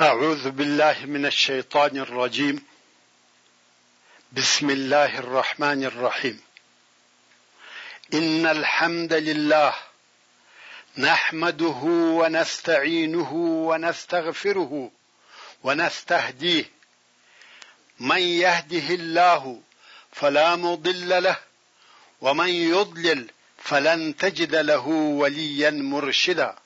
أعوذ بالله من الشيطان الرجيم بسم الله الرحمن الرحيم إن الحمد لله نحمده ونستعينه ونستغفره ونستهديه من يهده الله فلا مضل له ومن يضلل فلن تجد له وليا مرشدا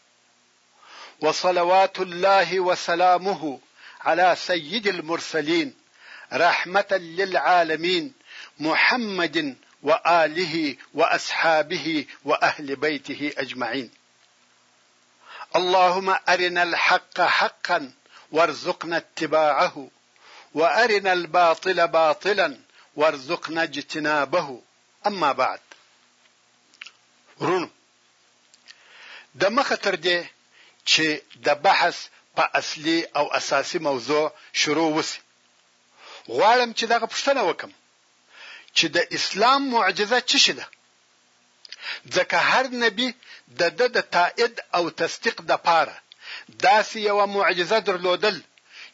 وصلوات الله وسلامه على سيد المرسلين رحمة للعالمين محمد وآله وأصحابه وأهل بيته أجمعين اللهم أرنا الحق حقا وارزقنا اتباعه وارنا الباطل باطلا وارزقنا اجتنابه اما بعد ورونو د مخه تر دې چې د بحث په اصلي او اساسي موضوع شروع وسی غواړم چې دغه پوښتنه وکم چې د اسلام معجزه څه شي ده ځکه هر نبي د ده د تائید او تصدیق د پاره داسې یوه معجزه درلودل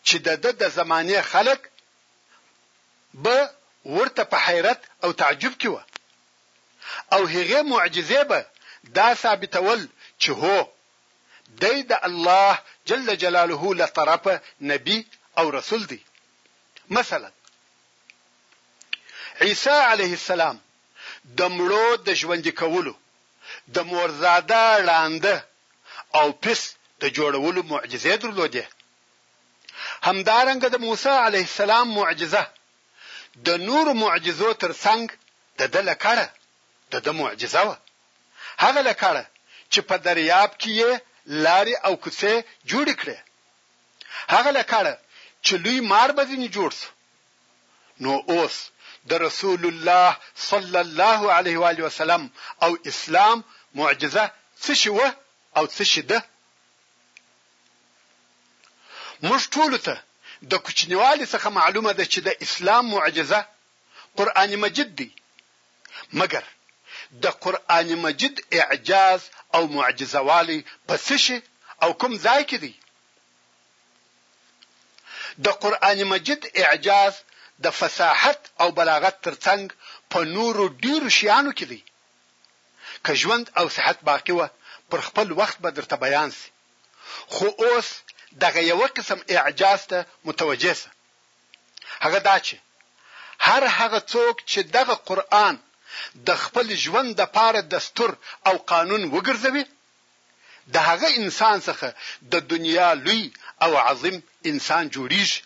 چې د ده د زمانې خلک به ورته په حیرت او تعجب کې وه او هغې معجزې به دا ثابتول چې هو! دی د الله جل جلاله له طرفه نبي او رسول دی. مثلا عیسی علیه السلام د مړو د ژوندي کولو، د مورزاده ړانده او پس د جوړولو معجزې درلودې. همدارنګه د موسی علیه السلام معجزه د نورو معجزو تر څنګ د ده لکړه د ده معجزه وه، هغه لکړه چې په دریاب کې یې لارې او کوڅې جوړې کړې، هغه لکړه چې لوی مار به ځینې جوړ شو، نو اوس د رسول الله صلی الله علیه و آله وسلم او اسلام معجزه څه شي وه او څه شي ده؟ موږ ټولو ته د کوچنیوالي څخه معلومه ده چې د اسلام معجزه قرآن مجید دی مګر د قرآن مجید اعجاز او معجزه والی په څه شي او کوم ځای کې دی؟ د قرآن مجید اعجاز د فصاحت او بلاغت تر څنګ په نورو ډیرو شیانو کې دی. که ژوند او صحت باقي وه پر خپل وخت به درته بیان شي. خو اوس دغه یوه قسم اعجاز ته متوجه شه. هغه دا چې هر هغه څوک چې دغه قرآن د خپل ژوند لپاره دستور او قانون وګرځوي، د هغه انسان څخه د دنیا لوی او عظیم انسان جوړیږي.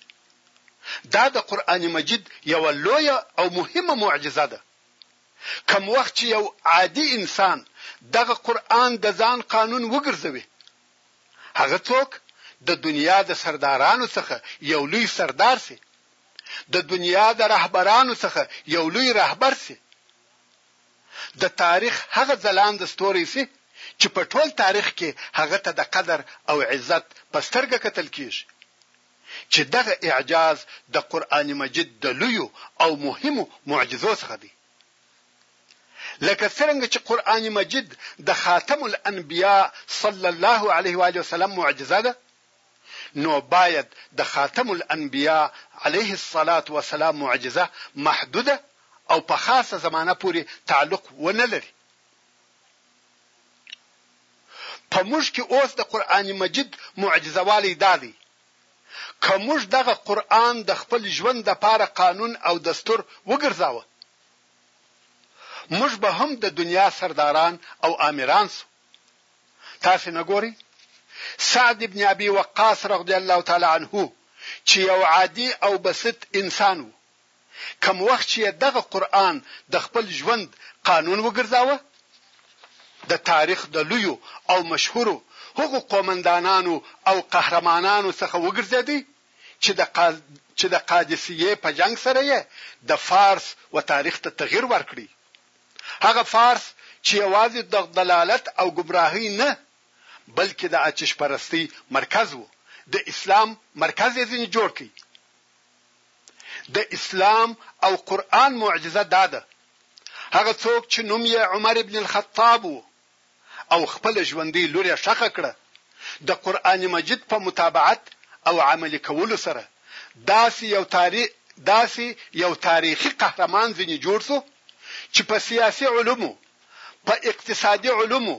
دا د قرآن مجید یوه لویه او مهمه معجزه ده. کوم وخت چې یو عادي انسان دغه قرآن د ځان قانون وګرځوي، هغه څوک د دنیا د سردارانو څخه یو لوی سردار شي، د دنیا د رهبرانو څخه یو لوی رهبر شي، د تاریخ هغه ځلاند ستوری شي چې په ټول تاریخ کې هغه ته د قدر او عزت په سترګه کتل کیږي چې دغه اعجاز د قرآن مجید د لویو او مهمو معجزو څخه دی لکه څرنګه چې قرآن مجید د خاتم الانبیاء صلی الله علیه و آله وسلم معجزه ده نو باید د خاتم الانبیا علیه الصلوة والسلام معجزه محدوده او په خاصه زمانه پورې تعلق ونه لري. په موږ کې اوس د قرآن مجید معجزه والی دا دی، که موږ دغه قرآن د خپل ژوند لپاره قانون او دستور وګرځاوه، موږ به هم د دنیا سرداران او آمران شو. تاسو نه ګورئ سعد ابن ابي وقاص رضی الله تعالی عنه چې یو عادي او بسط انسان وو کم وخت چې دغه قران د خپل ژوند قانون وګرځاوه د تاریخ د لویو او مشهورو هغو قومندانانو او قهرمانانو څخه وګرځیدي چې د قاد... چې د قادسیه په جنگ سره یې د فارس و تاریخ ته تغیر ورکړي هغه فارس چې یوازې دغدلالت او ګمراهۍ نه بلکې د اتش پرستۍ مرکز و د اسلام مرکز یې ځینې جوړ کړ. د اسلام او قرآن معجزه دا ده هغه څوک چې نوم یې عمر ابن الخطاب و او خپله ژوندۍ لور یې ښخه کړه، د قرآن مجید په متابعت او عملي کولو سره داسې یو تاري داسې یو تاریخي قهرمان ځینې جوړ شو چې په سیاسي علومو، په اقتصادي علومو،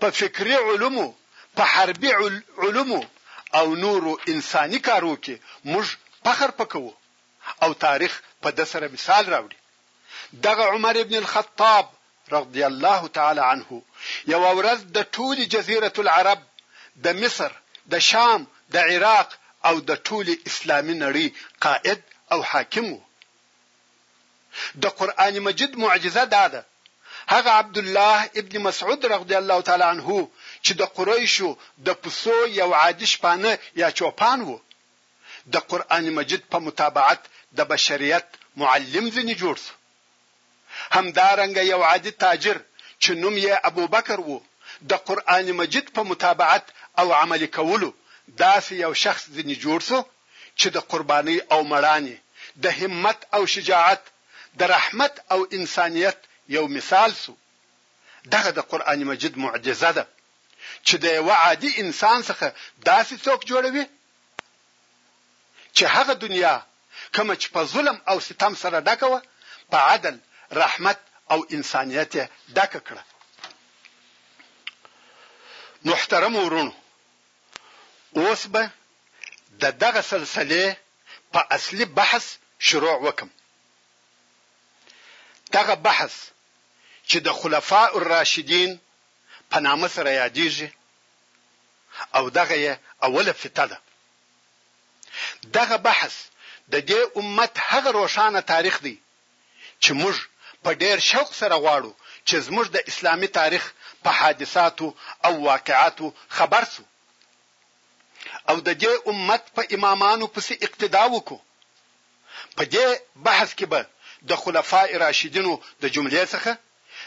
په فکري علومو، په حربي علومو او نورو انساني کارو کې موږ فخر په کوو او تاریخ په ده سره مثال راوړي. دغه عمر ابن الخطاب رضی الله تعالی عنه یوه ورځ د ټولې جزیرة العرب، د مصر، د شام، د عراق او د ټولې اسلامي نړۍ قائد او حاکم وو. د قرآن مجید معجزه دا ده، هغه عبدالله ابن مسعود رضی الله تعالی عنه چې د قریشو د پسو یو عادي شپانه یا چوپان وو، د قرآن مجید په متابعت د بشریت معلم ځنې جوړ شو. همدارنګه یو عادي تاجر چې نوم یې ابوبکر و، د قرآن مجید په متابعت او عملي کولو داسې یو شخص ځینې جوړ شو چې د قربانۍ او مړانې، د همت او شجاعت، د رحمت او انسانیت یو مثال شو. دغه د قرآن مجید معجزه ده چې د یوه عادي انسان څخه داسې څوک جوړوي، چې هغه دنیا کومه چې په ظلم او ستم سره ډکه وه په عدل، رحمت او انسانیت یې ډکه کړه. محترمو وروڼو! اوس به د دغه سلسلې په اصلي بحث شروع وکړم. دغه بحث چې د خلفاء الراشدین په نامه سره یادیږي او دغه يې اوله فته ده. دغه بحث د دې امت هغه روښانه تاريخ دی چې موږ په ډېر شوق سره غواړو چې زموږ د اسلامي تاريخ په حادثاتو او واقعاتو خبر شو او د دې امت په امامانو پسې اقتدا وکړو. په دې بحث کې به د خلفاء راشدينو د جملې څخه،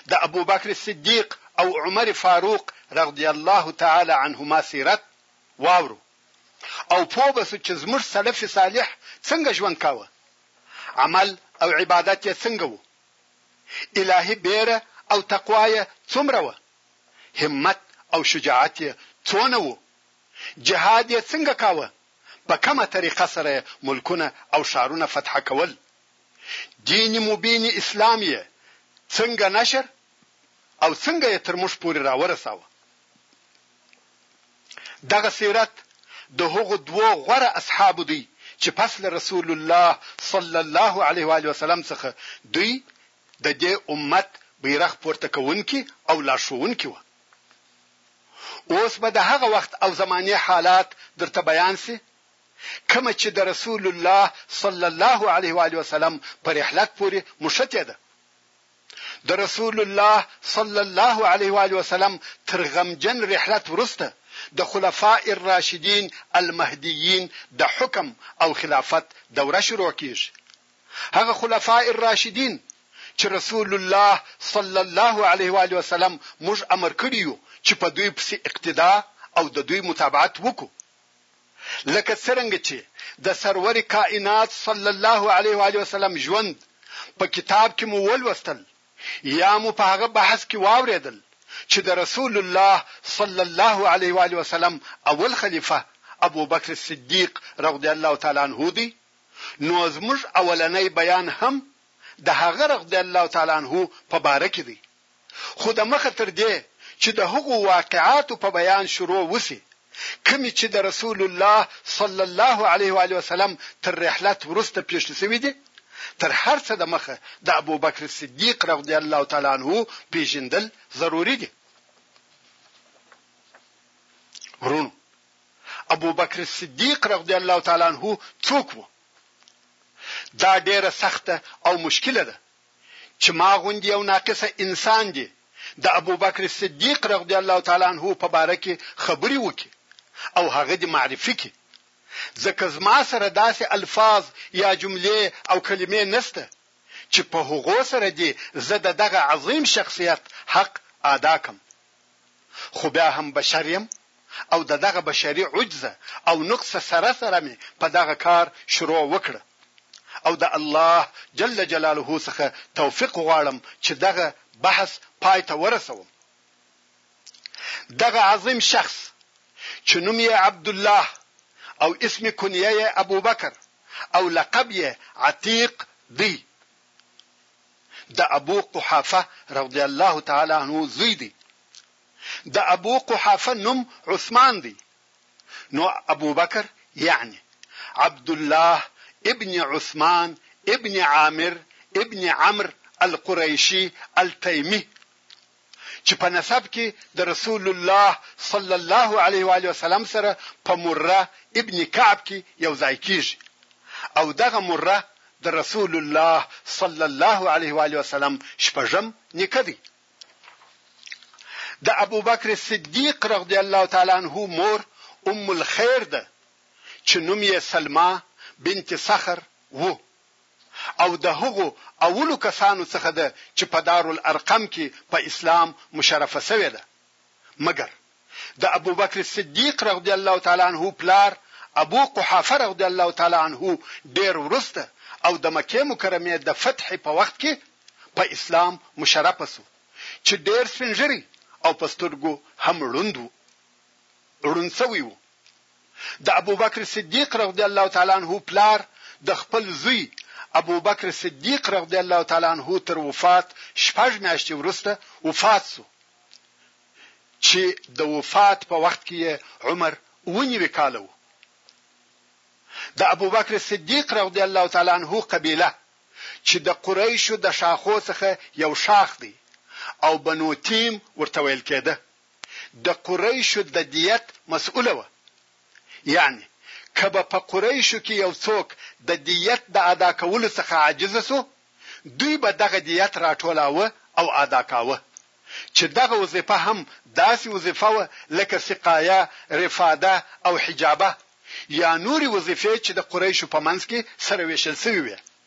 د ابوبکر صدیق او عمر فاروق رضی الله تعالی عنهما سیرت واورو او پوه به سو چې زموږ سلف صالح څنګه ژوند کاوه، عمل او عبادت یې څنګه وو، الهي بېره او تقوا یې څومره وه، همت او شجاعت یې څونه وو، جهاد یې څنګه کاوه، په کومه طریقه سره یې ملکونه او ښارونه فتح کول. دین مبین اسلام یې څنګه نشر او څنګه یې تر موږ پورې راورساوه. دغه سیرت د هغو دوو غوره اصحابو دی چې پس له رسول الله صلی الله علیه و وسلم څخه دوی د دې امت بیرغ پورته کوونکي او لارښوونکي وه اوس به د هغه وخت او زمانې حالات درته بیان سي کومه چی د رسول الله صلی الله علیه و آله وسلم په رحلت پوری مښتې ده. د رسول الله صلی الله علیه و آله وسلم تر غمجن رحلت وروسته د خلفاء الراشدین المهدیین د حکم او خلافت دوره شروع کیږي. هغه خلفاء الراشدین چې رسول الله صلی الله علیه و آله وسلم موږ امر کړي یو چې په دوی پسې اقتدا او د دوی متابعت وکړو. لکه څرنګه چې د سرور کائنات صلی الله علیه وآله وسلم ژوند په کتاب کې مو ولوستل یا مو په هغه بحث کې واورېدل چې د رسول الله صلی الله علیه وآله وسلم اول خلیفه ابوبکر صدیق رضی الله تعالی عنه دی نو زموږ اولنی بیان هم د هغه رضی الله تعالی عنه په باره کې دی خو د مخه تر دې چې د هغو واقعاتو په بیان شروع وشي کومې چې د رسول الله صلی الله علیه وآله وسلم تر رحلت وروسته پېښې شوې دي، تر هر څه د مخه د ابوبکر صدیق رضی الله تعالی عنه پېژندل ضروري دي. وروڼو! ابوبکر صدیق رضی الله تعالی عنه څوک و؟ دا ډېره سخته او مشکله ده چې ما غوندې یو ناقص انسان دې د ابوبکر صدیق رضی الله تعالی عنه په باره کې خبرې وکړي او هغه دې معرفي کړي ځکه زما سره داسې الفاظ یا جملې او کلمې نشته چې په هغو سره دې زه د دغه عظیم شخصیت حق ادا کړم. خو بیا هم بشر یم او د دغه بشري عجز او نقص سره سره مې په دغه کار شروع وکړه او د الله جل جلاله څخه توفیق غواړم چې دغه بحث پای ته ورسوم. دغه عظیم شخص چې نوم یې عبدالله او اسم کنیه یې ابوبکر او لقب یې عتیق دی. د ابو قحافه رضی الله تعالی عنه زوی دی د ابو قحافه نوم عثمان دی نو ابوبکر یعنی عبدالله ابن عثمان ابن عامر ابن عمرو القریشی التیمی چې په نسب کې د رسول الله صلی الله علیه و آله وسلم سره په مره ابن کعب کې یو ځای کیږي او دغه مره د رسول الله صلی الله علیه و آله وسلم شپږم نیکه دی د ابوبکر صدیق رضی الله تعالی عنه مور ام الخير ده چې نوم یې سلمہ بنت صخر وو او د هغو اولو کسانو څخه ده چې په دار الارقم کې په اسلام مشرفه شوې ده، مګر د ابوبکر صدیق رضی الله تعالی عنه پلار ابو قحافه رضی الله تعالی عنه ډېر وروسته او د مکې مکرمې د فتح په وخت کې په اسلام مشرفه شو چې ډېر سپین ږیری او په سترګو هم ړوند و ړوند شوی و. د ابوبکر صدیق رضی الله تعالی عنه پلار د خپل زوی ابوبکر صدیق رضی الله تعالی عنه تر وفات شپږ میاشتې وروسته وفات شو چې د وفات په وخت کې یې عمر اووه نوي کاله و. د ابوبکر صدیق رضی الله تعالی عنه قبیله چې د قریشو د شاخو څخه یو شاخ دی او بنو تیم ورته ویل کېده. د قريشو د ديت مسؤله وه، يعني که به په قريشو کي يو څوک د ديت د ادا کولو څخه عاجز سو، دوی به دغه ديت راټولاوه او ادا کاوه، چي دغه وظيفه هم داسي وظيفه وه لکه سقايه، رفاده او حجابه يا نوري وظيفې چي د قريشو په منځ کي سره ويشل سوي وې.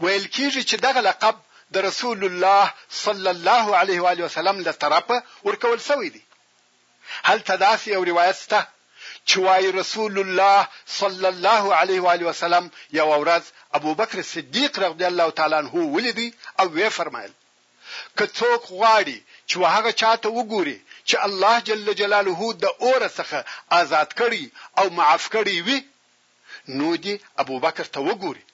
ویل کیږي چې دغه لقب د رسول الله صلی الله علیه و آله وسلم له طرفه ورکول شوی دی. هلته داسې یو روایت شته چې وایي رسول الله صلی الله علیه و آله وسلم یوه ورځ ابوبکر صدیق رضی الله تعالی عنه ولید او ویې فرمایل که څوک غواړي چې و هغه چاته وګوري چې الله جل جلاله د اوره څخه آزاد کړی او معاف کړی وي نو دي ابوبکر ته وګوري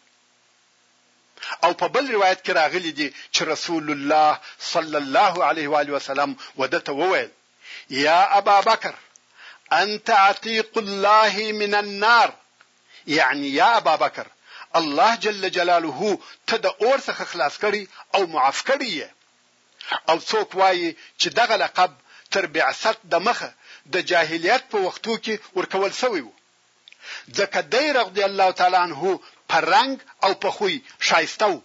او په بل روايت کي راغلي دي چي رسول الله صلی الله عليه وآله وسلم و ده ته وويل يا ابابکر انت عتيق الله من النار يعني يا ابابکر الله جل جلاله ته د اور څخه خلاص کړي او معاف کړي يې او څوک وایي چې دغه لقب تر بعثت د مخه د جاهلیت په وختو کې ورکول شوی وو ځکه دی رضی الله تعالی عنه په رنګ او په خوی ښایسته و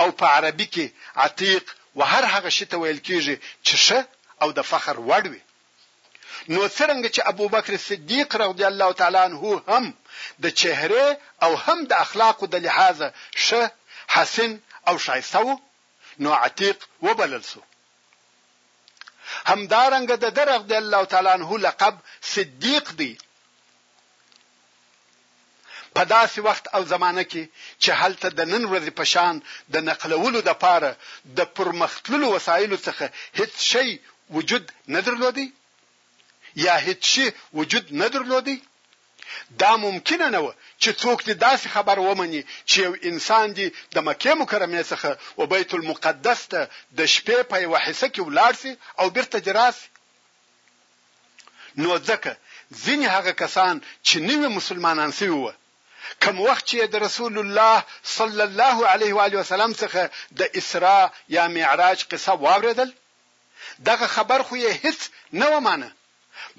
او په عربی کی عتیق و هر هغه شی ته ویل کیږی چی ښه او د فخر وړ وی نو څرنګه چی ابوبکر صدیق رضی الله تعالی عنه هم د چهرې او هم د اخلاقو د لحاظه ښه، حسین او ښایسته و نو عتیق وبلل شو. همدارنګه د ده رضی الله تعالی عنه لقب صدیق دی په داسې وخت او زمانه کې چې هلته د نن ورځې په شان د نقلولو د پاره د پرمختللو وسایلو څخه هیڅ شی وجود نه درلودي یا هیڅ شي وجود نه درلودی؟ دا ممکنه نه وه چې څوک دې داسې خبر ومني چې یو انسان دې د مکې مکرمې څخه و بیت المقدس ته د شپې په یوه حصه کې ولاړ شي او بیرته دې راشي. نو ځکه ځینې هغه کسان چې نوي مسلمانان شوي وه کوم وخت چې د رسول الله صلی الله علیه و آله وسلم څخه د اسراء یا معراج قصه واورېدل دغه خبر خو يې هيڅ نه وه مانه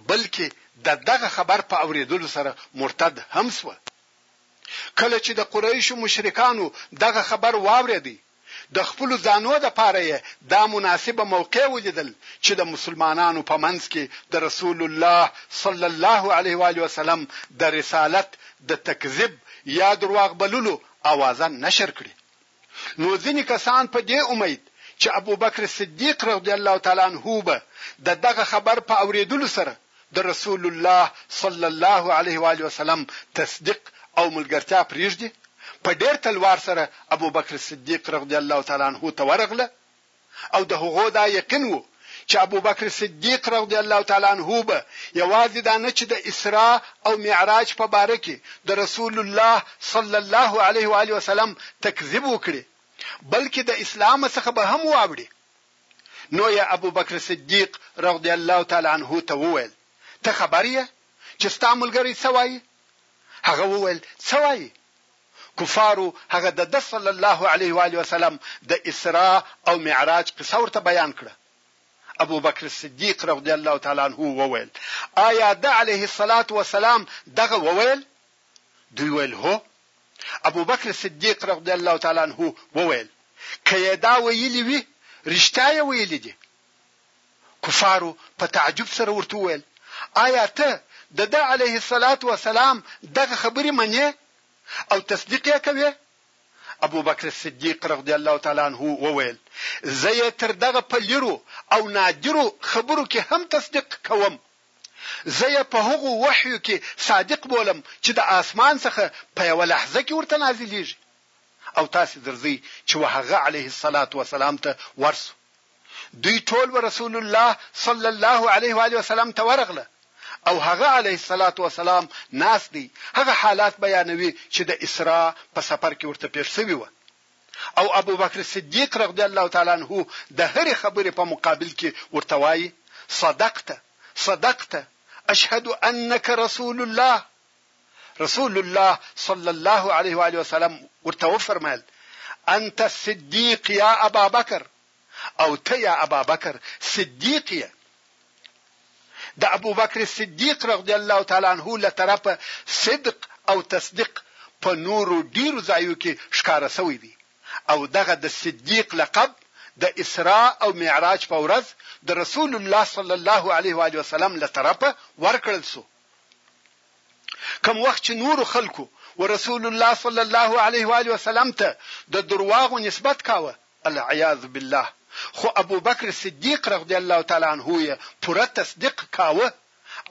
بلکې ددغه خبر په اورېدلو سره مرتد هم شوه. کله چې د قريشو مشرکانو دغه خبر واورېدی د خپلو ځانو دپاره يې دا مناسبه موقع وليدل چې د مسلمانانو په منځ کې د رسول الله صلی الله عليه واله وسلم د رسالت د تکذيب يا درواغ بللو آوازه نشر کړي. نو ځینې کسان په دې امید چې ابوبکر صدیق رضی الله تعالی عنه به د دغه خبر په اورېدلو سره د رسول الله صلی الله علیه و آله وسلم تصدیق او ملګرتیا پرېږدي، په ډېر تلوار سره ابوبکر صدیق رضی الله تعالی عنه ته ورغله، او د هغو دا یقین وو چې ابوبکر صدیق رضی الله تعالی عنه به یوازې دا نه چې د اسراء او معراج په باره کې د رسول الله صلی الله علیه و آله وسلم تکذیب وکړي بلکې د اسلام څخه به هم واوړي نو یې ابوبکر صدیق رضی الله تعالی عنه ته وویل ته خبر یې چې ستا ملګری څه وایي هغه وویل څه وایي کفارو هغه دده صلی الله علیه و آله وسلم د اسراء او معراج قصه ورته بیان کړه. ابوبکر صدیق رضی الله تعالی عنه وویل، آیا ده علیه الصلوة والسلام دغه وویل؟ دوی ویل، هو. ابوبکر صدیق رضی الله تعالی عنه وویل، که یې دا ویلي وي، رښتیا یې ویلي دي. کفارو په تعجب سره ورته وویل، آیا ته د ده علیه الصلوة والسلام دغه خبرې منې او تصدیق یې کوې؟ ابوبکر صدیق رضی الله تعالی عنه وویل، زه یې تر دغه په لیرو او نادرو خبرو کې هم تصدیق کوم. زه یې په هغو وحیو کې صادق بولم چې د آسمان څخه په یوه لحظه کې ورته نازلیږي. او تاسې درځئ چې وهغه علیه الصلوة والسلام ته ورشو. دوی ټول و رسول الله صلی الله علیه و آله وسلم ته ورغله او هغه علیه الصلاة والسلام ناس دی هغه حالات بیانوي چې د اسراء په سفر کې ورته پیښ شوی و او ابو بکر صدیق رضی الله تعالی عنه د هرې خبرې په مقابل کې ورته وایي صدقت صدقت اشهد انك رسول الله رسول الله صلی الله علیه و آله وسلم ورته وفرمایل انت الصدیق یا ابا بکر او ته یا ابابکر صدیق یې. د ابوبکر صدیق رضی الله تعالی عنه له طرفه صدق او تصدیق په نورو ډیرو ځایو کې ښکاره شوی دی او دغه د صدیق لقب د اسراء او معراج په ورځ د رسول الله صلی الله علیه و آله وسلم له طرفه ورکړل شو کوم وخت چې نورو خلکو و رسول الله صلی الله علیه و آله وسلم ته د درواغو نسبت کاوه العیاذ بالله خو ابوبکر صدیق رضی الله تعالی عنه یې پوره تصدیق کاوه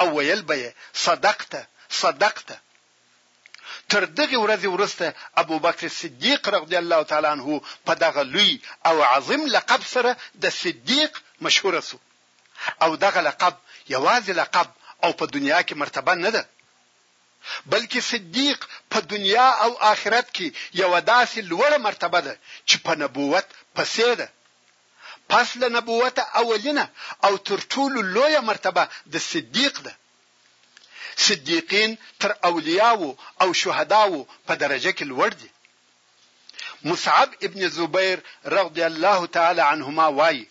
او ویل به یې صدقت صدقت تر دغې ورځې وروسته ابوبکر صدیق رضی الله تعالی عنه په دغه لوی او عظیم لقب سره د صدیق مشهور شو او دغه لقب یوازې لقب او په دنیا کې مرتبه نه ده بلکې صدیق په دنیا او آخرت کې یوه داسې لوړه مرتبه ده چې په نبوت پسې ده. پس له نبوته اولینه او تر ټولو لویه مرتبه د صدیق ده. صدیقین تر اولیاوو او شهداوو په درجه کې لوړ دي. مصعب ابن زبیر رضی الله تعالی عنهما وايي،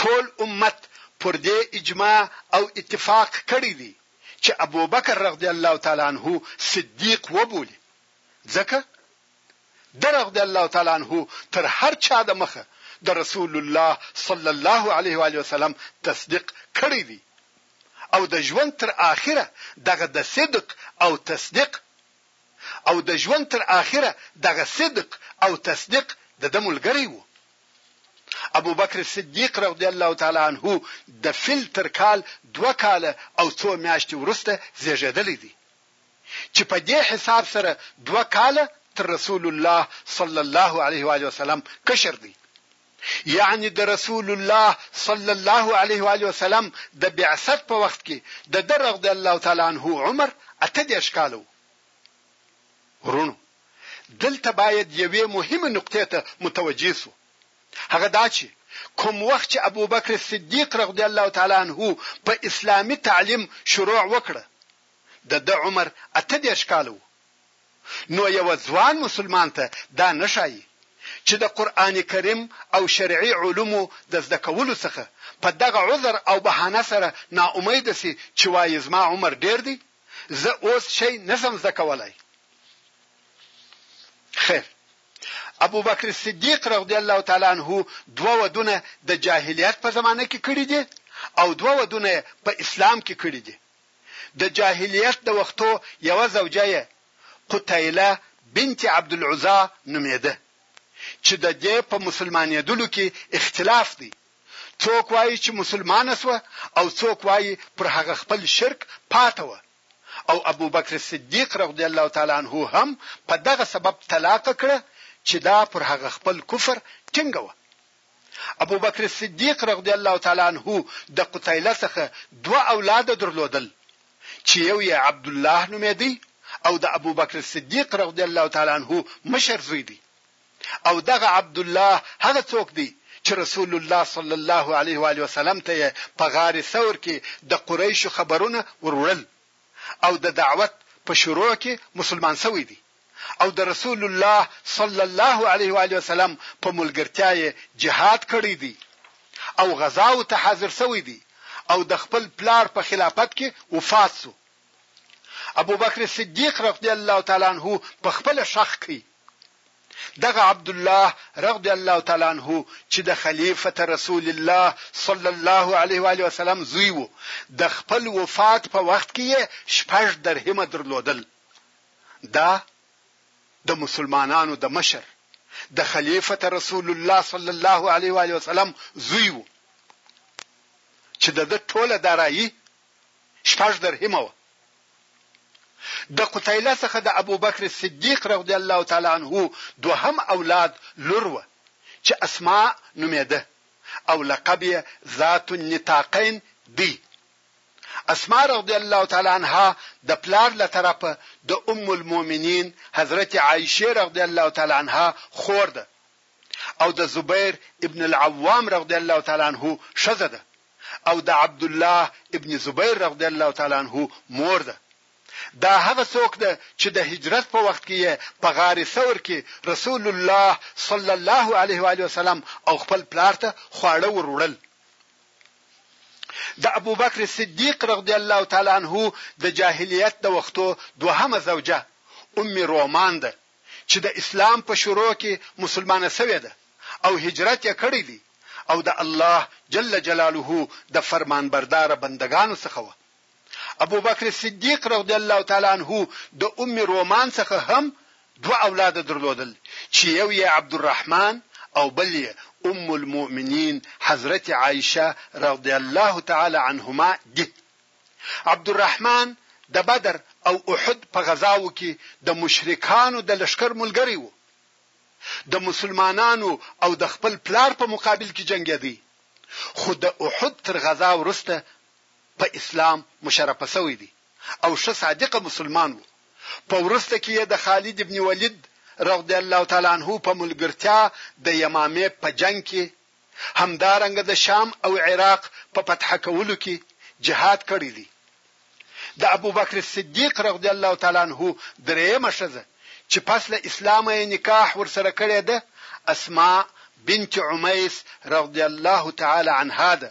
ټول امت پر دې اجماع او اتفاق کړی دی چې ابوبکر رضی الله تعالی عنه صدیق وبولي ځکه ده رضی الله تعالی عنه تر هر چا د مخه د رسول الله صلی الله علیه و وسلم تصدیق کړی دی او د ژوند تر اخره دغه د صدق او تصدیق او د ژوند تر آخره دغه صدق او تصدیق د ده ملګری وو. ابوبکر صدیق رضی الله تعالی عنه د فیل تر کال دوه کاله او څو میاشتې وروسته زیږیدلی دی. چې په دې حساب سره دوه کاله تر رسول الله صلی الله علیه وآله وسلم کشر دی. یعنې د رسول الله صلی الله علیه وآله وسلم د بعثت په وخت کې د ده رضی الله تعالی عنه عمر اته دېرش کاله و. وروڼو! دلته باید یوې مهمې نقطې ته متوجه شو، هغه دا چې کوم وخت چې ابوبکر صدیق رضی الله تعالی عنه په اسلامي تعلیم شروع وکړه، د ده عمر اته دېرش کاله و. نو یوه ځوان مسلمان ته دا نه ښايي چې د قرآن کریم او شرعي علومو د زده کولو څخه په دغه عذر او بهانه سره نا امیده شي چې وايي زما عمر ډېر دی زه اوس شی نه شم زده کولای؟ خیر ابوبکر صدیق رضی الله تعالی عنه دوه ودونه د جاهلیت په زمانه کې کړي دي او دوه ودونه په اسلام کې کړي دي د جاهلیت د وختو یوه زوجه یې قتیله بنت عبدالعزی نومېده چې د دې په مسلمانېدلو کې اختلاف دی، څوک وايي چې مسلمانه شوه او څوک وايي پر هغه خپل شرک پاته وه او ابوبکر صدیق رضی الله تعالی عنه هم په دغه سبب طلاقه کړه چې دا پر هغه خپل کفر ټینګه وه. ابوبکر صدیق رضی الله تعالی عنه د قتیله څخه دوه اولاده درلودل چې یو یې عبدالله نومېدی او د ابوبکر صدیق رضی الله تعالی عنه مشر زوی دی او دغه عبدالله هغه څوک دی چې رسول الله صلی الله علیه و علیه وسلم ته په غار ثور کې د قریشو خبرونه وروړل او د دعوت په شروع کې مسلمان شوی دی او د رسول الله صلی الله علیه وآله وسلم په ملګرتیا یې جهاد کړی دی او غزاو ته حاضر شوی دی او د خپل پلار په خلافت کې وفات شو ابوبکر صدیق رضی الله تعالی عنه په خپل شخ کوي دغه عبد الله رضی الله تعالی عنہ چې د خلیفۃ رسول الله صلی الله علیه و علیه وسلم زوی وو د خپل وفات په وخت کې شپږ درهمه درلودل دا د مسلمانانو د مشر د خلیفته رسول الله صلی الله علیه و وسلم زوی و چې د ده ټوله دارایی شپږ درهمه وه د قتیله څخه د ابوبکر صدیق رضی الله تعالی عنه دوهم اولاد لور وه چې اسماء نومېده او لقب یې ذات النطاقین دی اسماء رضی الله تعالی عنها د پلار له طرفه د ام المؤمنین حضرت عائشه رضی الله تعالی عنها خور ده او د زبیر ابن العوام رضی الله تعالی عنه ښځه ده او د عبد الله ابن زبیر رضی الله تعالی عنه مور ده دا هغه څوک ده چې د هجرت په وخت کې په غار ثور کې رسول الله صلی الله علیه و علیه وسلم او خپل پلار ته خواړه وروړل د ابوبکر صدیق رضی الله تعالی عنه د جاهلیت د وختو دوهمه زوجه ام رومان ده چې د اسلام په شروع کې مسلمانه شوې ده او هجرت یې کړی دی او د الله جل جلاله د فرمانبرداره بندګانو څخه وه. ابوبکر صدیق رضی الله تعالی عنه د ام رومان څخه هم دوه اولاد درلودل چې یو یې عبدالرحمن او بل یې ام المؤمنین حضرت عائشه رضی الله تعالی عنهما دي عبدالرحمن د بدر او احد په غزاو کې د مشرکانو د لشکر ملګری وو د مسلمانانو او د خپل پلار په مقابل کې جنگیدي خو د احد تر غزا ورسته په اسلام مشرف شوی دی او ښه صادق مسلمان وو په وروسته کې یې د خالد ابن ولید رضی الله تعالی عنه په ملګرتیا د یمامې په جنګ کې همدارنګه د شام او عراق په فتح کولو کې جهاد کړی دی د ابوبکر صدیق رضی الله تعالی عنه درېیمه ښځه چې پس له اسلامه یې نکاح ورسره کړی ده اسماء بنت عمیس رضی الله تعالی عنها ده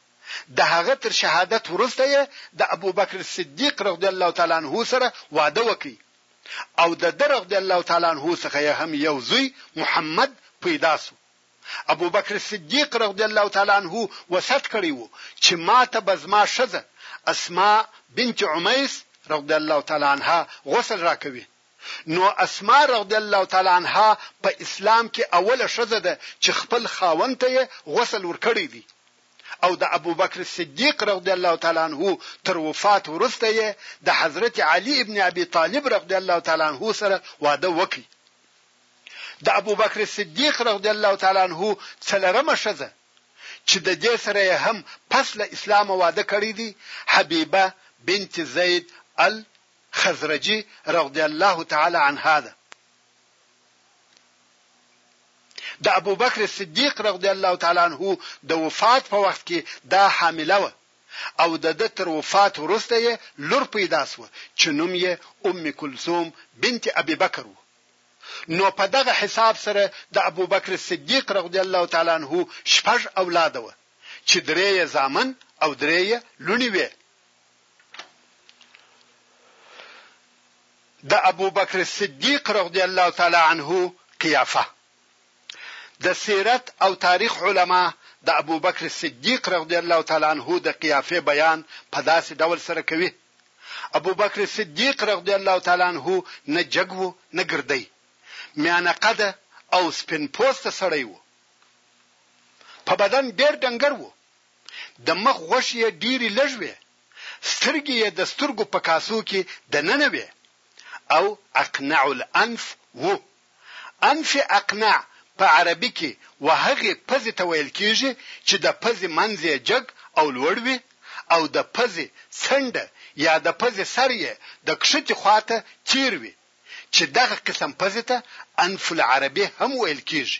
د هغه تر شهادت وروسته یې د ابوبکر صدیق رضی الله تعالی عنه سره واده وکړ او د ده رضی الله تعالی عنه څخه یې هم یو زوی محمد پیدا شو. ابوبکر صدیق رضی الله تعالی عنه وصیت کړی و چې ما ته به زما ښځه اسماء بنت عمیس رضی الله تعالی عنها غسل راکوي. نو اسماء رضی الله تعالی عنها په اسلام کې اوله ښځه ده چې خپل خاوند ته یې غسل ورکړی دی او د ابوبکر صدیق رضی الله تعالی عنه تر وفات وروسته یې د حضرت علی ابن ابي طالب رضی الله تعالی عنه سره واده وکړ د ابوبکر صدیق رضی الله تعالی عنه څلرمه ښځه چې د دې سره هم پس له اسلام واده کړی دی حبیبه بنت زید ال خزرجي رضی الله تعالی عنها ده د ابوبکر صدیق رضی الله تعالی عنه د وفات په وخت کې دا حامله وه او د ده تر وفات وروسته یې لور پیدا سوه چې نوم یې ام کلثوم بنت ابي بکر و نو په دغه حساب سره د ابوبکر صدیق رضی الله تعالی عنه شپږ اولاد وه چې درې یې زامن او درې یې لونی وې د ابوبکر صدیق رضی الله تعالی عنه قیافه د سیرت او تاریخ علما د ابوبکر صدیق رضی الله تعالی عنه د قیافه بیان په داسې ډول سره کوي ابوبکر صدیق رضی الله تعالی عنه نه جګ وو نه ګردی میانه قد او سپین پوسته سړی وو په بدن ډیر ډنګر وو د مخ غوښې یې ډېرې لږ وې، سترګې یې د سترګو په کاسو کې دننه وې او اقنع الانف وو. انف اقنع په عربي کې وهغې پزې ته ویل کېږي چې د پزې منځ یې جګ او لوړ وي او د پزې څنډه یا د پزې سر یې د کښتې خوا ته تېر وي چې دغه قسم پزې ته انف العربي هم ویل کېږي.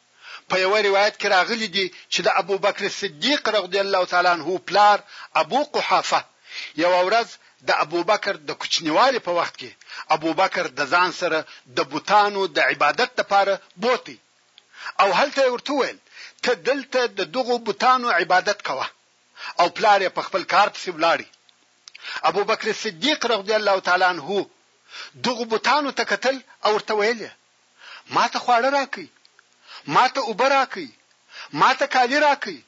په یوه روایت کې راغلي دي چې د ابوبکر صدیق رغدی الله تعالی عنه پلار ابو قحافه یوه ورځ د ابوبکر د کوچنیوالي په وخت کې ابوبکر د ځان سره د بتانو د عبادت لپاره بوتی او هلته یې ورته وویل ته دلته د دغو بتانو عبادت کوه او پلار یې په خپل کار پسې ولاړی ابوبکر صدیق رضی الله تعالی عنه دغو بتانو ته کتل او ورته ویل ماته خواړه راکړئ، ماته اوبه راکړئ، ماته کالي راکړئ.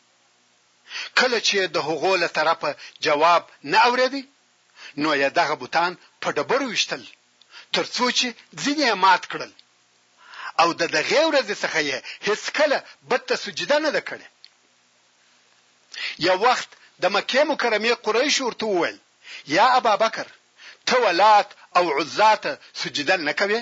کله چې یې د هغو له طرفه جواب نه اورېدی، نو یې دغه بتان په ډبرو ویشتل، تر څو چې ځینې یې مات کړل او د دغې ورځې څخه یې هېڅکله بت ته سجده نه ده کړې. یو وخت د مکې مکرمې قریشو ورته وویل، یا ابابکر! ته ولات او عزی ته سجده نه کوې؟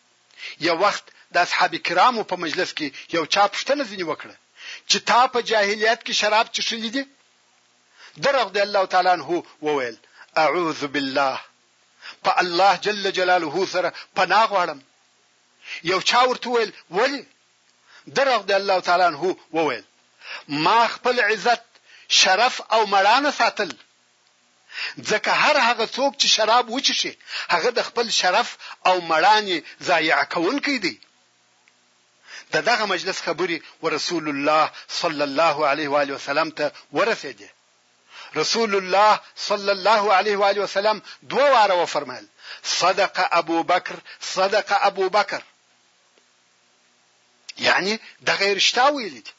یو وخت د اصحاب کرامو په مجلس کې یو چا پوښتنه ځینې وکړه چې تا په جاهلیت کې شراب چښلي دي؟ ده رضی الله تعالی عنه وویل اعوذ بالله په الله جل جلاله سره پناه غواړم یو چا ورته وویل ولې؟ ده رضی الله تعالی عنه وویل ما خپل عزت شرف او مړانه ساتل ځکه هر هغه څوک چې شراب وچښي هغه د خپل شرف او مړانې ضایع کوونکی دی د دغه مجلس خبرې ورسول الله صلی الله علیه و وسلم ته ورسېدې رسول الله صلی الله علیه و علیه وسلم دوه واره و فرمایل صدق ابو بکر صدق ابو بکر یعنی د غیر شتا ویل دي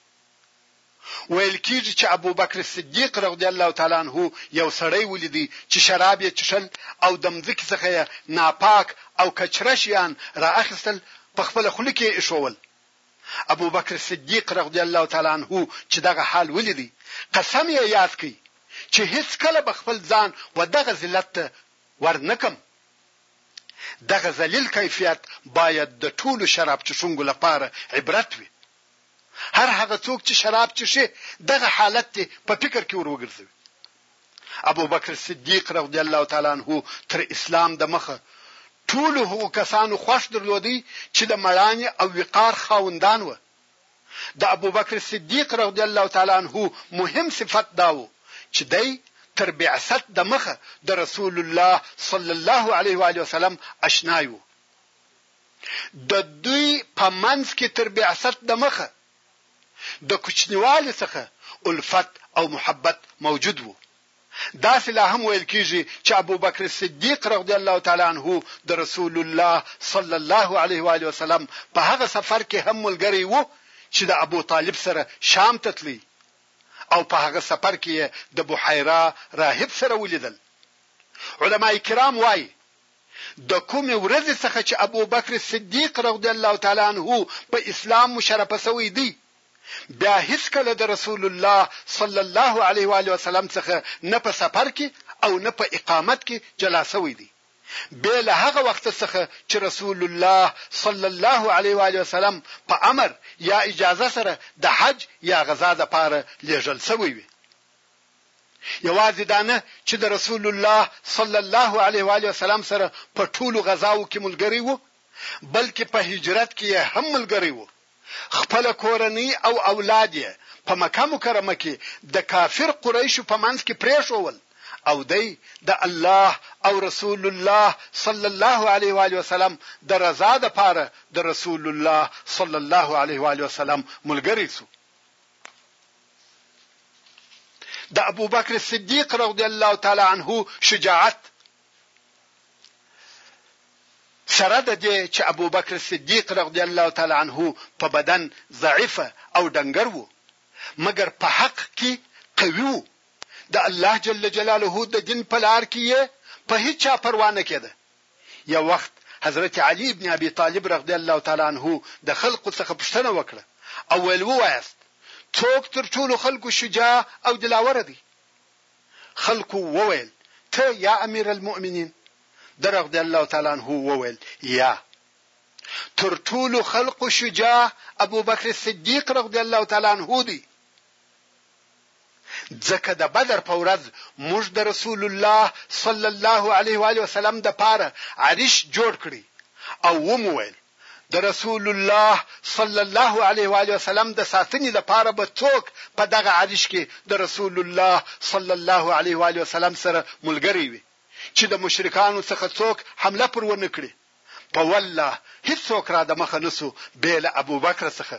ویل کیږي چې ابوبکر صدیق رضی الله تعالی عنه یو سړی ولیدی چې شراب یې څښل او د مځکې څخه یې ناپاک او کچره شیان را اخیستل په خپله خوله کې یې ایښوول. ابوبکر صدیق رضی الله تعالی عنه چې دغه حال ولیدی قسم یې یاد کړ چې هیڅکله به خپل ځان و دغه ذلت ته ور نه کړم. دغه ذلیل کیفیت باید د ټولو شراب څښونکو لپاره عبرت وي. هر هغه څوک چې شراب چښي دغه حالت دی په فکر کې ور وګرځوي ابوبکر صدیق رضی الله تعالی عنه تر اسلام د مخه ټولو هغو کسانو خوښ درلودی چې د مړانې او وقار خاوندان و د ابوبکر صدیق رضی الله تعالی عنه مهم صفت دا و چې دی تر بعثت د مخه د رسول الله صلی الله علیه و علیه وسلم آشنا و د دوی په منځ کې تر بعثت دمخه د کوچنیوالي څخه الفت او محبت موجود وو، داسې لا هم ویل کیږي چې ابوبکر صدیق رضی الله تعالی عنه د رسول الله صلی الله علیه وآله وسلم په هغه سفر کې هم ملګری وو چې د ابوطالب سره شام ته تلی او په هغه سفر کې یې د بحیرا راهب سره ولیدل علماء کرام وایي د کومې ورځې څخه چې ابوبکر صدیق رضی الله تعالی عنه په اسلام مشرف شوی دی بیا هیڅکله د رسول الله صلی الله علیه و آله وسلم څخه نه په سفر کې او نه په اقامت کې جلا شوی دی بې له هغه وخت څخه چې رسول الله صلی الله علیه و آله وسلم په امر یا اجازه سره د حج یا غزا لپاره لیږل شوی وي یوازې دا نه چې د رسول الله صلی الله علیه و آله وسلم سره په ټولو غزاو کې ملګری وو بلکې په هجرت کې یې هم ملګری وو خپل کورنۍ او اولاد یې په مکه مکرمه کې د کافر قریشو په منځ کې پریښول او دی د الله او رسول الله صلی الله علیه و آله وسلم د رضا د پاره د رسول الله صلی الله علیه و آله وسلم ملګری سو د ابوبکر صدیق رضی الله تعالی عنه شجاعت سره د دې چې ابوبکر صدیق رضی الله تعالی عنه په بدن ضعیف او ډنګر وو مګر په حق کې قوي وو د الله جل جلاله د دین په لار کې په هیڅ چا پروا نه کېده یو وخت حضرت علی بن ابی طالب رغدی الله تعالی عنه د خلقو څخه پوښتنه وکړه او ویل ووایاست څوک تر ټولو خلکو شجاع او دلاوره دی؟ خلکو وویل ته یا امیر المؤمنین؟ ده رغدی الله تعالی عنه وویل یا تر ټولو خلقو شجاع ابوبکر صدیق رغدی الله تعالی عنه دی. ځکه د بدر په ورځ موږ د رسول الله صلی الله علیه و آله وسلم د پاره عرش جوړ کړی او ومو ویل د رسول الله صلی الله علیه و آله وسلم د ساتنې لپاره به څوک په دغه عرش کې د رسول الله صلی الله علیه و آله وسلم سره ملګری وي چې د مشرکانو څخه څوک حمله پر ونه کړي په والله هیڅوک را دمخه نه شو بې له ابوبکر څخه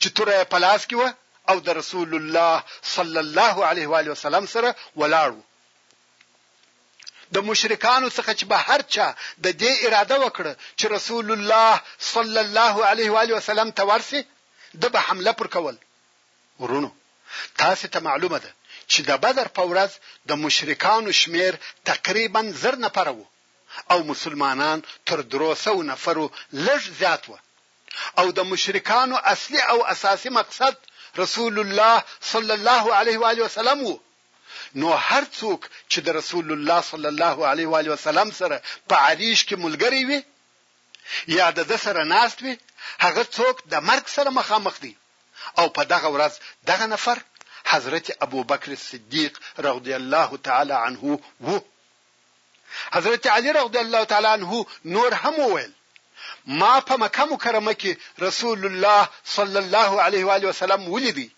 چې توره یې په لاس کې وه او د رسول الله صلی الله علیه و آله وسلم سره ولاړ و. د مشرکانو څخه چې به هر چا د دې اراده وکړه چې رسول الله صلی الله علیه و آله وسلم ته ورسي د به حمله پر کول ورونو تاسو ته معلومه ده چې د بدر په ورځ د مشرکانو شمیر تقریبا زر نفر وو او مسلمانان تر درو سوو نفرو لږ زیات وه او د مشرکانو اصلي او اساسي مقصد رسول الله صلی الله علیه وآله وسلم وو نو هر څوک چې د رسول الله صلی الله علیه وآله وسلم سره په عریش کې ملګری وي یا د ده سره ناست وي هغه څوک د مرګ سره مخامخ دی او په دغه ورځ دغه نفر حضرت ابوبکر صدیق رضی الله تعالی عنه وو حضرت علی رضی الله تعالی عنه نور هم وویل ما په مکه مکرمه کې رسول الله صلی الله علیه و علیه وسلم ولیدی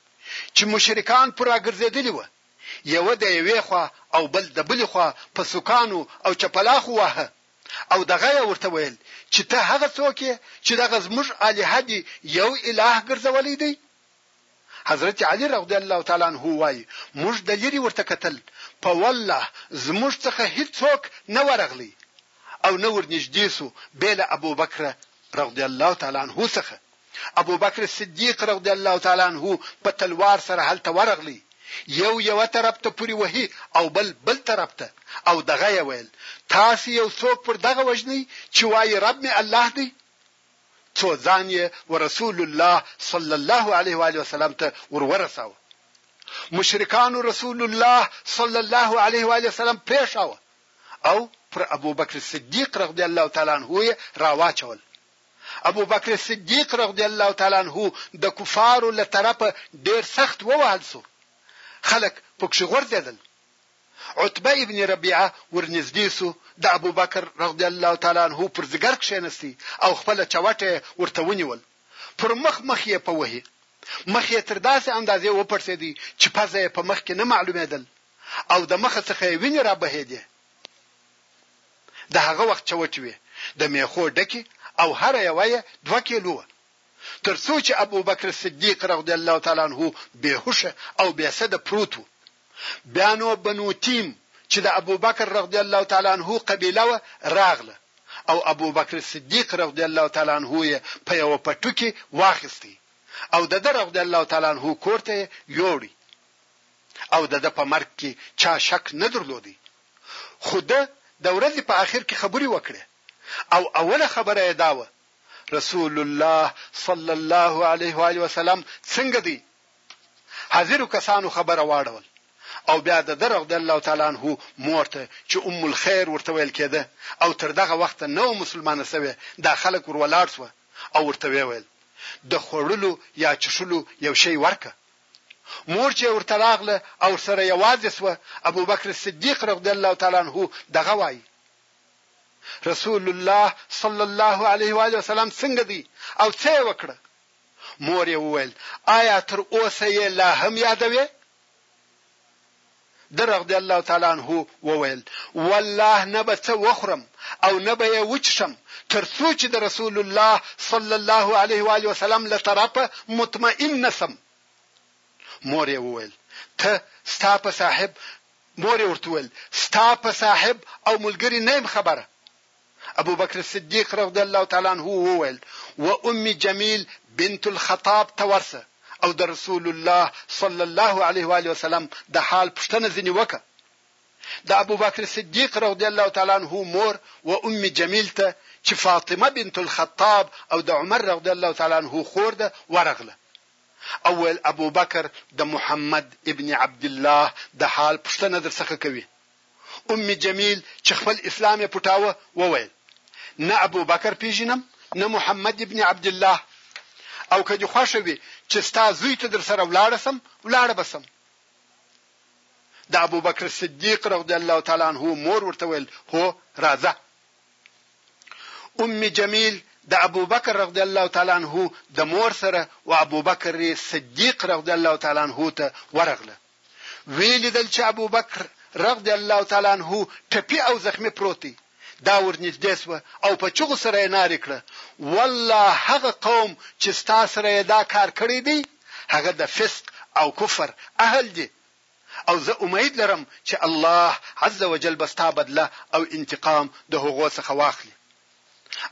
چې مشرکان پر راګرځېدلی و یو د یوې خوا او بل د بلې خوا په سکانو او چپلاخو واه او دغه یې ورته ویل چې ته هغه څوک یې چې دغه زموږ الها دی یو الہ ګرځولې دی حضرت علی رضی الله تعالی عنه وايي، موږ د لیري ورته کتل، په والله زموږ څخه هیڅوک نه ورغلی او نه ورنږدې سو بې له ابوبکر رضی الله تعالی عنه څخه، ابوبکر صدیق رضی الله تعالی عنه په تلوار سره هلته ورغلی، یو یوه طرف ته پوري وهي او بل بل طرف ته او دغه یې ویل، تاسي یو څوک پر دغه وژنئ چي وايي رب مي الله دی؟ څو ځان یې ورسول الله صلی الله علیه و آله وسلم ته ور ورساوه. مشرکانو رسول الله صلی الله علیه و آله وسلم پرېښاوه او پر ابوبکر صدیق رضی الله تعالی عنه یې راواچول. ابوبکر صدیق رضی الله تعالی عنه د کفارو له طرفه ډېر سخت ووهل شو. خلک پکښې غورځېدل. عتبه ابن ربیعه ورنږدې شو، د ابوبکر، رضی الله تعالی عنه، پر ځګر کښېنستی او خپله چوټه یې ورته ونیول، پر مخ مخ یې په وهي، مخ یې تر داسې اندازې وپړسېدی چې پزه یې په مخ کې نه معلومېدل او د مخه څخه یې وینې را بهېدې. د هغه وخت چوټې وې د مېخو ډکې او هره یوه یې دوه کېلو وه، تر څو چې ابوبکر صدیق، رضی الله تعالی عنه، بې هوښه او بې سده پروت و. بیا نو بنو تیم چې د ابوبکر رضی الله تعالی عنه قبیله وه راغله او ابوبکر صدیق رضی الله تعالی عنه یې په یوه پټو کې واخیست او د ده رضی الله تعالی عنه کور ته یې یوړ او د ده په مرګ کې چا شک نه درلود خو ده د ورځې په اخر کې خبرې وکړې او اوله خبره یې دا وه رسول الله صلی الله علیه و آله وسلم څنګه دی حاضرو کسانو خبره واړول او بیا د ده رضی الله تعالی عنه مور ته چې ام الخیر ورته ویل کېده او تر دغه وخته نه وه مسلمانه شوې دا خلک ور ولاړ شوه او ورته ویې ویل د خوړلو یا چښلو یو شی ورکه مور چې ورته راغله او سره یوازې سوه ابوبکر صدیق رضی الله تعالی عنه دغه وایي رسول الله صلی الله علیه و وسلم څنګه دی او څه وکړه مور یې وویل، آیا تر اوسه یې لا هم یادوې؟ ده رضی الله تعالی عنه وویل، والله نه به څه وخورم او نه به یې وڅښم تر څو چې د رسول الله صلی الله علیه و آله وسلم له طرفه مطمئن نه شم. مور یې وویل، ته ستا په صاحب مور یې ورته وویل، ستا په صاحب او ملګري نه یم خبره. ابوبکر صدیق رضی الله تعالی عنه وویل، و ام جمیل بنت الخطاب ته ورسه او د رسول الله صلی الله علیه و آله وسلم د حال پوښتنه ځینې وکړه. د ابوبکر صدیق رضی الله تعالی عنه مور و ام جمیل ته چې فاطمه بنت الخطاب او د عمر رضی الله تعالی عنه خور ده ورغله او ویل، ابوبکر د محمد ابن عبدالله د حال پوښتنه درڅخه کوي. ام جمیل چې خپل اسلام یې پټاوه وویل، نه ابوبکر پېژنم نه محمد ابن عبدالله او که دې خوښه وي چې ستا زوی ته درسره ولاړه شم ولاړه به شم. د ابوبکر صدیق رضی الله تعالی عنه مور ورته ویل، هو راځه. ام جمیل د ابوبکر رضی الله تعالی عنه د مور سره او ابوبکر صدیق رضی الله تعالی عنه ته ورغله. ویې لیدل چې ابوبکر رضی الله تعالی عنه ټپي او زخمي پروت دی، دا ورنږدې شوه او په چغو سره یې نارې کړه، والله هغه قوم چې ستا سره یې دا کار کړی دی، هغه د فسق او کفر اهل دي او زه امید لرم چې الله عزوجل به ستا بدله او انتقام د هغو څخه واخلي.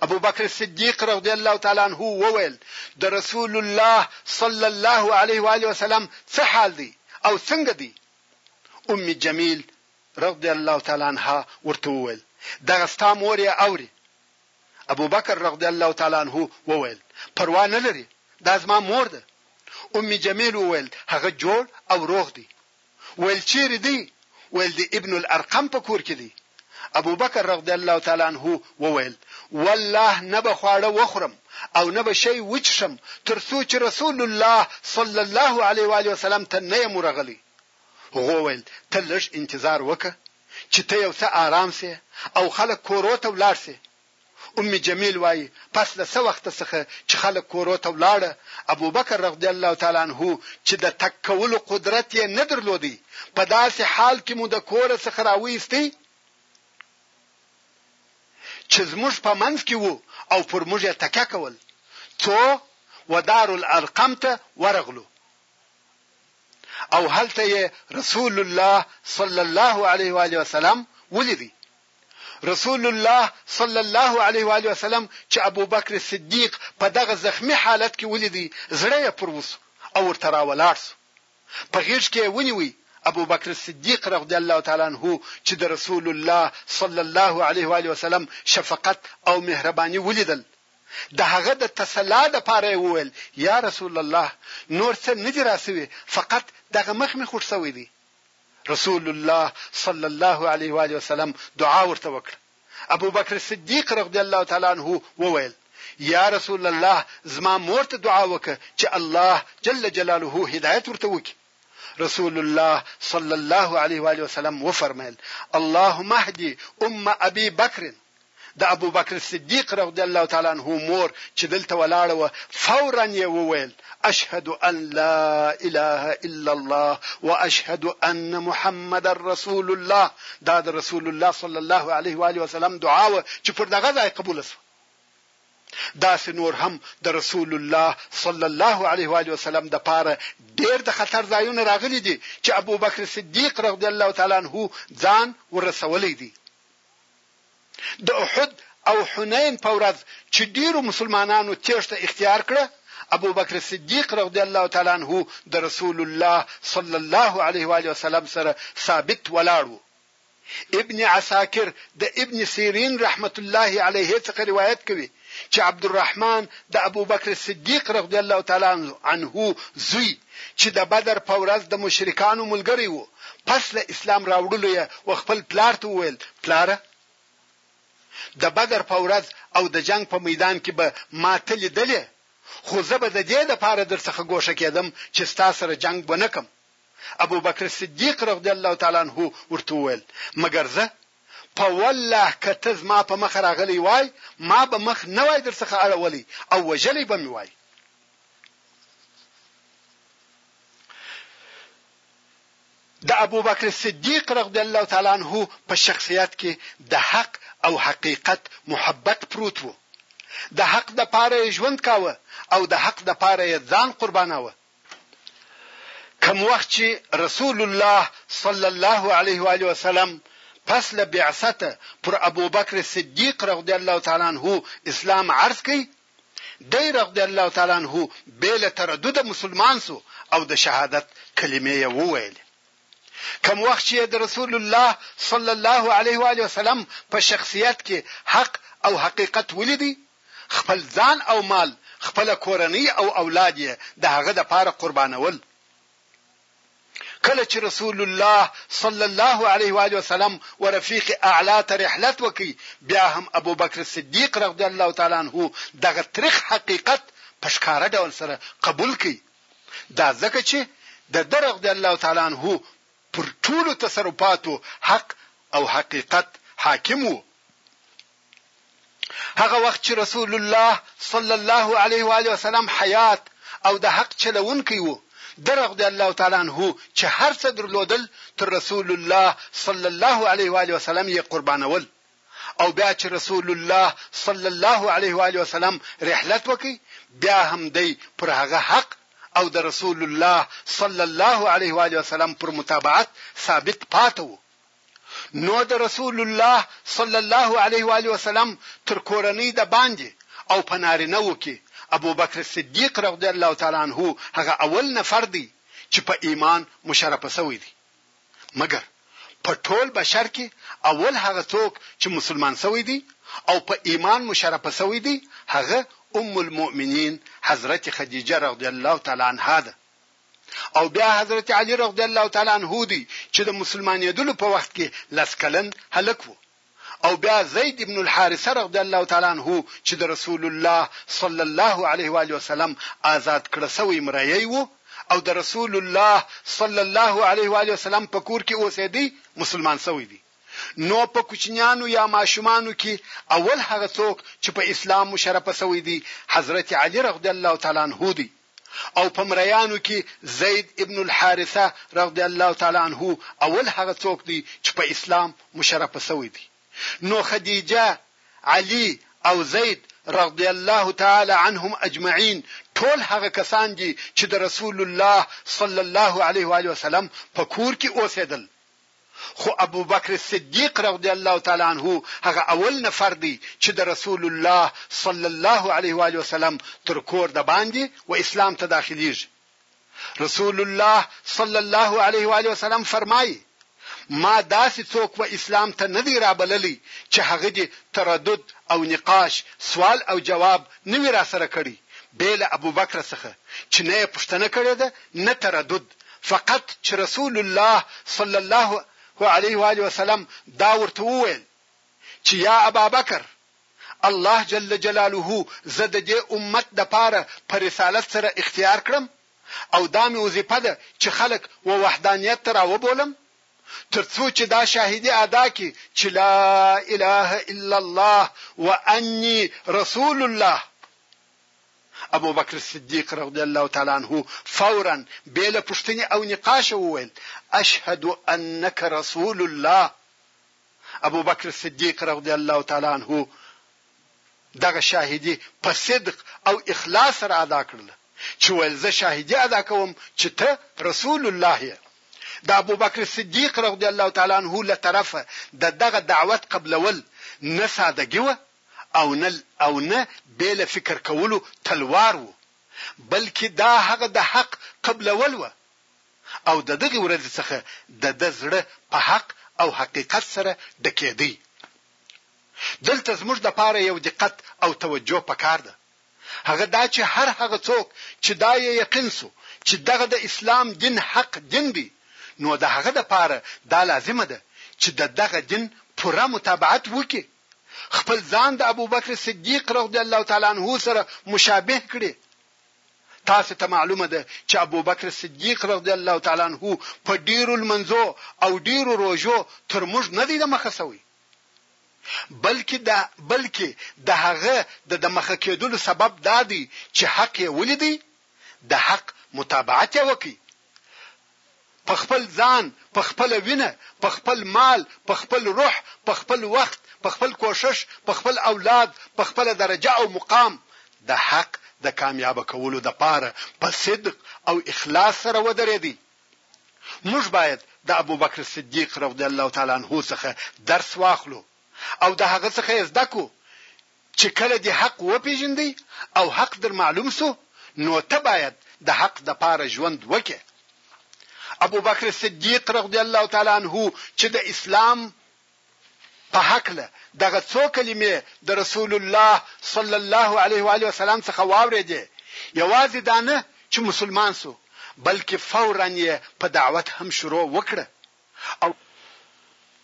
ابو بکر صدیق رضی الله تعالی عنه وویل د رسول الله صلی الله علیه و علیه وسلم څه حال دی او څنګه دی ام جمیل رضی الله تعالی عنها ورته وویل دغه ستا مور یې اوري ابو بکر رضی الله تعالی عنه وویل پروا نه لري دا زما مور ده ام جمیل وویل هغه جوړ او روغ دی ویل چیرې دی؟ ویل د ابن الارقم په کور کې دی. ابوبکر رضی الله تعالی عنه وویل، والله نه به خواړه وخورم او نه به شی وچښم تر څو چې رسول الله صلی الله علیه وآله وسلم ته نه یم ورغلی. هغو ویل، ته لږ انتظار وکړه چې ته یو څه آرام شې او خلک کورو ته ولاړ شي. ام جمیل وايي، پس له څه وخته څخه چې خلک کورو ته ولاړه، ابوبکر رضی الله تعالی عنه چې د تګ کولو قدرت یې نه درلود، په داسې حال کې مو د کوره څخه راوایست چې زموږ په منځ کې وو او پر موږ یې تکیه کول، څو و دار الارقم ته ورغلو او هلته یې رسول الله صلی الله علیه وآله وسلم ولید. رسول الله صلی الله علیه و آله وسلم چې ابوبکر صدیق په دغه زخمي حالت کې ولید، زړه یې پر وسو او ورته راولاړ سو. په غیږ کې یې ونیو. ابوبکر صدیق رضی الله تعالی عنه چې د رسول الله صلی الله علیه و آله وسلم شفقت او مهرباني ولیدل، د هغه د تسلا د پاره یې وویل، یا رسول الله! نور څه نه دي راسوي، فقط دغه مخ مې خوږ سوی دی. رسول الله صلی الله علیه وآله وسلم دعا ورته وکړه. ابوبکر صدیق رضی الله تعالی عنه وویل، یا رسول الله زما مور ته دعا وکړه چې الله جل جلاله هدایت ورته وکړي. رسول الله صلی الله علیه وآله وسلم وفرمایل، اللهم اهدی ام ابي بکر. د ابوبکر صدیق رضی الله تعالی عنه مور چې دلته ولاړه وه فورا یې وویل اشهد ان لا اله الا الله واشهد ان محمد رسول الله دا د رسول الله صلی الله علیه و علیه وسلم دعا و چې پر دغه ځای قبول شو داسې نور هم د رسول الله صلی الله علیه و علیه وسلم د پاره ډیر د خطر ځایونه راغلي دي چې ابوبکر صدیق رضی الله تعالی عنه ځان ورسولې دي د احد او حنین په ورځ چې ډیرو مسلمانانو تیښته اختیار کړه، ابوبکر صدیق رضی الله تعالی عنه د رسول الله صلی الله علیه و آله وسلم سره ثابت ولاړ و. ابن عساکر د ابن سیرین رحمة الله علیه څخه روایت کوي، چې عبدالرحمن د ابوبکر صدیق رضی الله تعالی عنه زوی چې د بدر په ورځ د مشرکانو ملګری وو پس له اسلام راوړلو یې و خپل پلار ته وویل پلاره د بدر په ورځ او د جنگ په میدان کې به ما ته لیدلې خو زه به د دې لپاره درڅخه ګوښه کېدم چې ستا سره جنگ ونه کم ابو بکر صدیق رضی الله تعالی عنہ ورته وویل مګر زه په والله که ته زما په مخه راغلی وای ما به مخ نه وای درڅخه اړولی او وژلی به مې وای. د ابوبکر صدیق رضی الله تعالی عنه په شخصیت کې د حق او حقیقت محبت پروت وو. د حق د پاره یې ژوند کاوه او د حق د پاره یې ځان قرباناوه. کوم وخت چې رسول الله صلی الله علیه و آله وسلم پس له بعثت پر ابوبکر صدیق رضی الله تعالی عنه اسلام عرض کړي دی رضی الله تعالی عنه بل تردد مسلمان سو او د شهادت کلمې یې وویل کوم وخت چې د رسول الله صلی الله علیه و علیه وسلم په شخصیت کې حق او حقیقت ولیدي خپل ځان او مال، خپله کورنۍ او اولاد یې د هغه دپاره قربانول. کله چې رسول الله صلی الله علیه و آله وسلم و رفیق اعلی ته رحلت وکړ، بیا هم ابوبکر صدیق رضی الله تعالی عنه دغه تریخ حقیقت په ښکاره ډول سره قبول کړ، دا ځکه چې د ده رضی الله تعالی عنه پر ټولو تصرفاتو حق او حقیقت حاکم و. هغه وخت چې رسول الله صلی الله علیه و علیه وسلم حیات او د حق چلونکی وو درغ دی الله تعالی عنہ چې هر څه درلودل تر رسول الله صلی الله علیه و علیه وسلم یې قربانول او بیا چې رسول الله صلی الله علیه و علیه وسلم رحلت وکي بیا هم دی پر هغه حق او د رسول الله صلی الله علیه و علیه وسلم پر متابعت ثابت پاتو نو د رسول الله صلی الله علیه و آله وسلم تر کورنۍ د باندې او په نارینه وو کې ابوبکر صدیق رضی الله تعالی عنه هغه اول نفر دی چې په ایمان مشرف شوی دی مګر په ټول بشر کې اول هغه څوک چې مسلمان شوی دی او په ایمان مشرف شوی دی هغه ام المؤمنین حضرت خدیجه رضی الله تعالی عنها ده او بیا حضرت علی رضی الله تعالی عنه دی چې د مسلمانېدلو په وخت کې لس کلن هلک وو او بیا زید ابن الحارثه رضی الله تعالی عنه چې د رسول الله صلی الله علیه و علیه وسلم آزاد کړ سوی مرایي وو او د رسول الله صلی الله علیه و علیه وسلم په کور کې اوسېدی مسلمان سوی دی نو په کوچنیانو یا ماشومانو کې اول هغه څوک چې په اسلام مشرف سوی دی حضرت علی رضی الله تعالی عنه دی او په مريانو کې زيد ابن الحارثه رضی الله تعالی عنه اول هغه څوک دی چې په اسلام مشرف شوی دی نو خديجه علی او زيد رضی الله تعالی عنهم اجمعين ټول هغه کسان دي چې د رسول الله صلی الله علیه و علیه وسلم په کور کې اوسېدل خو ابوبکر صدیق رضی الله تعالی عنه هغه اول نفر دی چې د رسول الله صلی الله علیه و آله وسلم تر کور د باندې و اسلام ته داخلیږي رسول الله صلی الله علیه و علیه وسلم فرمایي ما داسې څوک و اسلام ته نه دی رابللی چې هغه دې تردد او نقاش سوال او جواب نه وی را سره کړی بیل ابو بکر څخه چې نه پښتنه کړی ده نه تردد فقط چې رسول الله صلی الله علیه و آله وسلم دا ورته وویل چې یا ابابکر الله جل جلاله زه د دې امت د پاره په رسالت سره اختیار کړم او دا مې وظیفه ده چې خلک و وحدانیت ته راوبولم ترڅو چې دا شاهدی ادا کی چې لا اله الا الله واني رسول الله ابوبکر صدیق رضی الله تعالی عنه فورا بې له پوښتنې او نقاشه وویل، اشهد انک رسول الله. ابوبکر صدیق رضی الله تعالی عنه دغه شاهدي په صدق او اخلاص سره ادا کړله چې ویل، زه شاهدي ادا کوم چې ته رسول الله یې. د ابوبکر صدیق رضی الله تعالی عنه له طرفه د دغه دعوت قبلول نه سادګي وه، او نه او نه بې له فکر کولو تلوار وو، بلکې دا هغه د حق قبلول وه او د دغې ورځې څخه د ده زړه په حق او حقیقت سره ډکېدی. دلته زموږ لپاره یو دقت او توجه پکار ده، هغه دا چې هر هغه څوک چې دا یې یقین شو چې دغه د اسلام دین حق دین دی، نو د هغه لپاره دا لازمه ده چې د دغه دین پوره متابعت وکړي، خپل ځان د ابوبکر صدیق رضی الله تعالی عنه سره مشابه کړي تاسو ته معلومه ده چې ابوبکر صدیق رضی الله تعالی عنه په ډیرو لمنځو او ډیرو روژو تر موږ نه دی د مخه شوی بلکې د بلکې د هغه د د مخه کېدلو سبب دا دی چې حق یې ولیدي د حق متابعت یې وکړي په خپل ځان، په خپله وینه، په خپل مال، په خپل روح، په خپل وخت، په خپل کوښښ، په خپل اولاد، په خپله درجه او مقام د حق د کامیابه کولو دپاره په صدق او اخلاص سره ودرېدی. موږ باید د ابوبکر صدیق رضی الله تعالی عنه څخه درس واخلو او د هغه څخه یې زده کړو چې کله دې حق وپېژندی او حق در معلوم شو نو ته باید د حق د پاره ژوند وکې. ابو بکر صدیق رضی الله تعالی عنه چې د اسلام په هکله دغه څو کلمې د رسول الله صلی الله علیه و آله وسلم څخه واورېدې یوازې دا نه چې مسلمان سو بلکې فورا یې په دعوت هم شروع وکړه او